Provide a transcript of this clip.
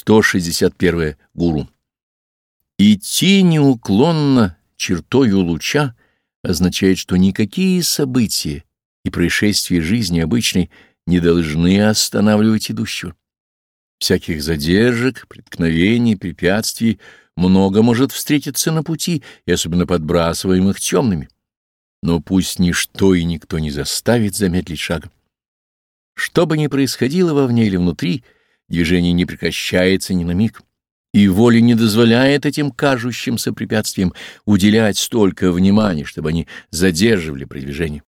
161. Гуру. Идти неуклонно чертою луча означает, что никакие события и происшествия жизни обычной не должны останавливать идущего. Всяких задержек, преткновений, препятствий много может встретиться на пути, и особенно подбрасываемых темными. Но пусть ничто и никто не заставит замедлить шага. Что бы ни происходило вовне или внутри, движение не прекращается ни на миг, и воля не дозволяет этим кажущимся препятствиям уделять столько внимания, чтобы они задерживали продвижение.